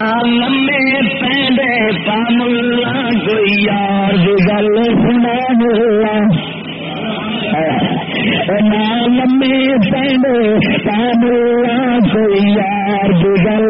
لمے پہلے پاملا کوئی یار گل سنا ملا لمے پہلے پاملا کوئی یار گل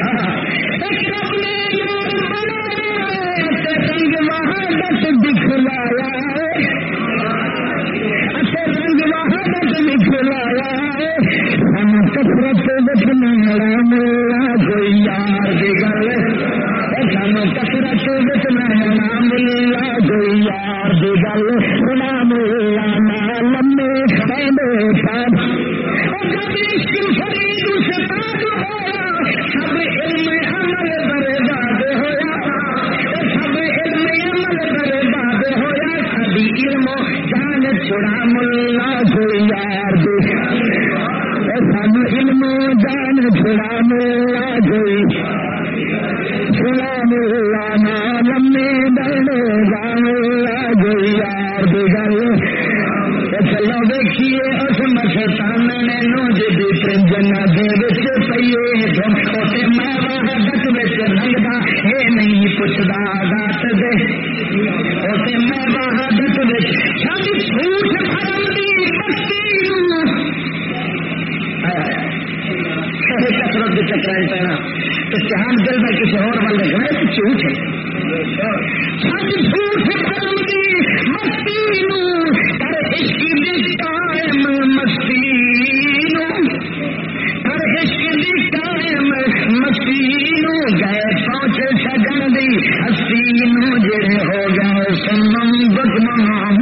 حضرت ملا کوئی یار دی گل سانو کثرت بچنا ملا کوئی یار دی گل بنا ملا نہ لمے کھڑے سب مشکل فرید پاس ہویا سب علم عمل برباد ہویا سب علم عمل برباد ہویا سبھی علم جان چھڑا ملا کوئی میں گئی گل چلو دیکھیے اس مشتان نے پنجنا دے بچ پیے تم چھوٹے میں وہاں یہ نہیں پوچھتا ذات کثرت بھی چکرائے پینا تو جہان دل میں کسی اور والے گئے تو جھوٹ ہے۔ مستی نو ہر عشق دی قائم نو۔ گئے پہنچ سجن دی ہو گئے سنم بکمام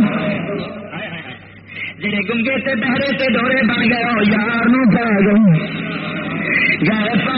جڑے گنگے تے بہرے تے دورے بن گئے ہو Yeah.